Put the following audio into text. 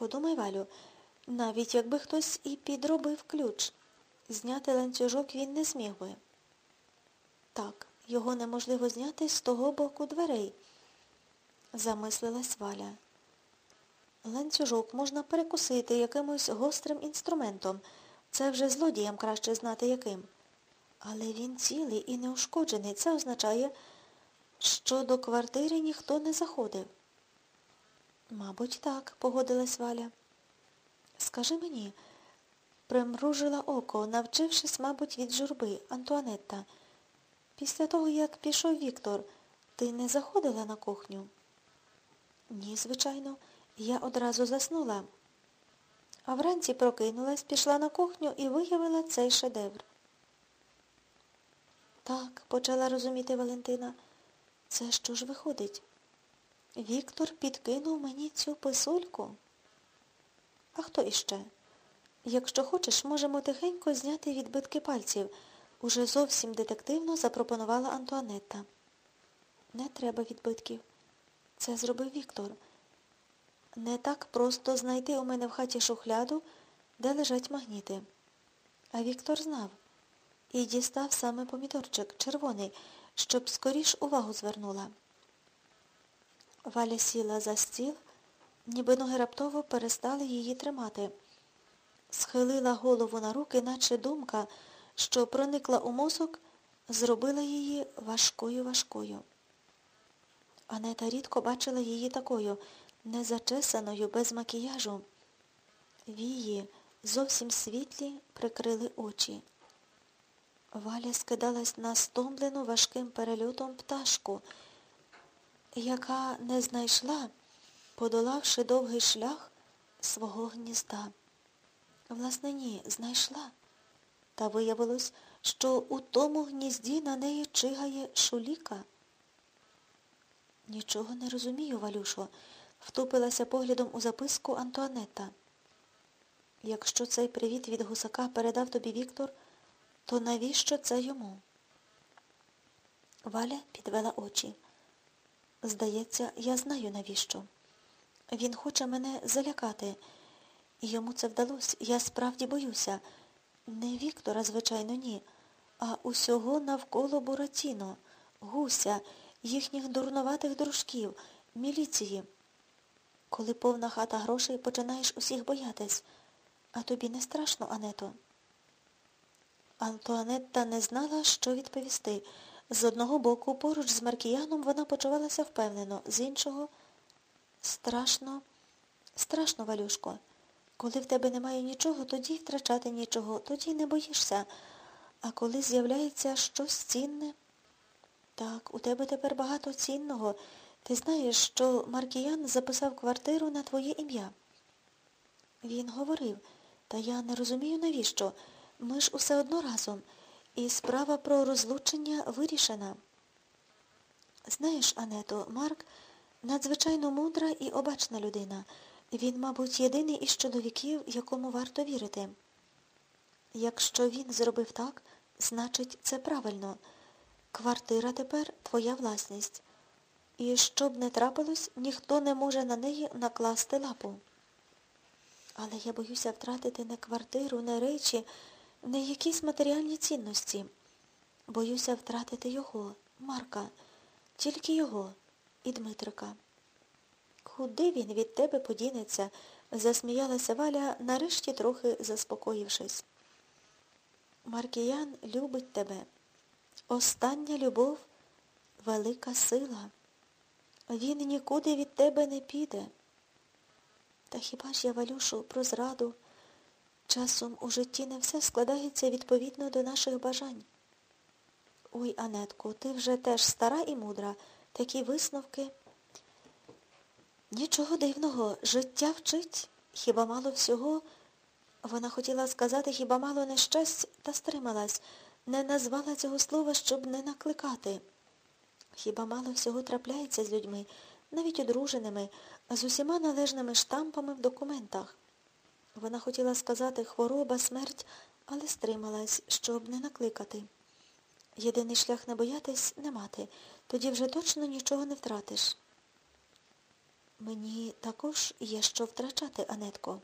Подумай, Валю, навіть якби хтось і підробив ключ, зняти ланцюжок він не зміг би. Так, його неможливо зняти з того боку дверей, замислилась Валя. Ланцюжок можна перекусити якимось гострим інструментом. Це вже злодіям краще знати яким. Але він цілий і неушкоджений. Це означає, що до квартири ніхто не заходив. Мабуть, так, погодилась Валя. Скажи мені, примружила око, навчившись, мабуть, від журби, Антуанетта. Після того, як пішов Віктор, ти не заходила на кухню? Ні, звичайно, я одразу заснула. А вранці прокинулась, пішла на кухню і виявила цей шедевр. Так, почала розуміти Валентина, це що ж виходить? Віктор підкинув мені цю писульку. А хто іще? Якщо хочеш, можемо тихенько зняти відбитки пальців. Уже зовсім детективно запропонувала Антуанетта. Не треба відбитків. Це зробив Віктор. Не так просто знайти у мене в хаті шухляду, де лежать магніти. А Віктор знав і дістав саме помідорчик, червоний, щоб скоріш увагу звернула. Валя сіла за стіл, ніби ноги раптово перестали її тримати. Схилила голову на руки, наче думка, що проникла у мозок, зробила її важкою важкою. Анета рідко бачила її такою, незачесаною, без макіяжу. Вії, зовсім світлі, прикрили очі. Валя скидалась на стомлену важким перельотом пташку, яка не знайшла, подолавши довгий шлях свого гнізда. Власне, ні, знайшла. Та виявилось, що у тому гнізді на неї чигає шуліка. Нічого не розумію, Валюшо, втупилася поглядом у записку Антуанетта. Якщо цей привіт від гусака передав тобі Віктор, то навіщо це йому? Валя підвела очі. Здається, я знаю навіщо. Він хоче мене залякати. Йому це вдалося. Я справді боюся. Не Віктора, звичайно, ні, а усього навколо Буратіно, гуся, їхніх дурноватих дружків, міліції. Коли повна хата грошей, починаєш усіх боятись. А тобі не страшно, Ането? Антуанетта не знала, що відповісти. З одного боку, поруч з Маркіяном вона почувалася впевнено, з іншого страшно, страшно, Валюшко. Коли в тебе немає нічого, тоді втрачати нічого, тоді не боїшся. А коли з'являється щось цінне, так, у тебе тепер багато цінного. Ти знаєш, що Маркіян записав квартиру на твоє ім'я. Він говорив, та я не розумію, навіщо. Ми ж усе одно разом, і справа про розлучення вирішена. Знаєш, Ането, Марк надзвичайно мудра і обачна людина. Він, мабуть, єдиний із чоловіків, якому варто вірити. Якщо він зробив так, значить, це правильно. Квартира тепер твоя власність. І щоб не трапилось, ніхто не може на неї накласти лапу. Але я боюся втратити не квартиру, не речі, не якісь матеріальні цінності. Боюся втратити його, Марка, тільки його і Дмитрика. Куди він від тебе подінеться? засміялася Валя, нарешті трохи заспокоївшись. Маркіян любить тебе. Остання любов велика сила. Він нікуди від тебе не піде. Та хіба ж я, Валюшу, про зраду? Часом у житті не все складається відповідно до наших бажань. Ой, Анетко, ти вже теж стара і мудра. Такі висновки. Нічого дивного, життя вчить. Хіба мало всього? Вона хотіла сказати хіба мало нещасть, та стрималась, не назвала цього слова, щоб не накликати. Хіба мало всього трапляється з людьми, навіть одруженими, з усіма належними штампами в документах. Вона хотіла сказати хвороба, смерть, але стрималась, щоб не накликати. Єдиний шлях не боятись не мати, тоді вже точно нічого не втратиш. Мені також є що втрачати, Анетко.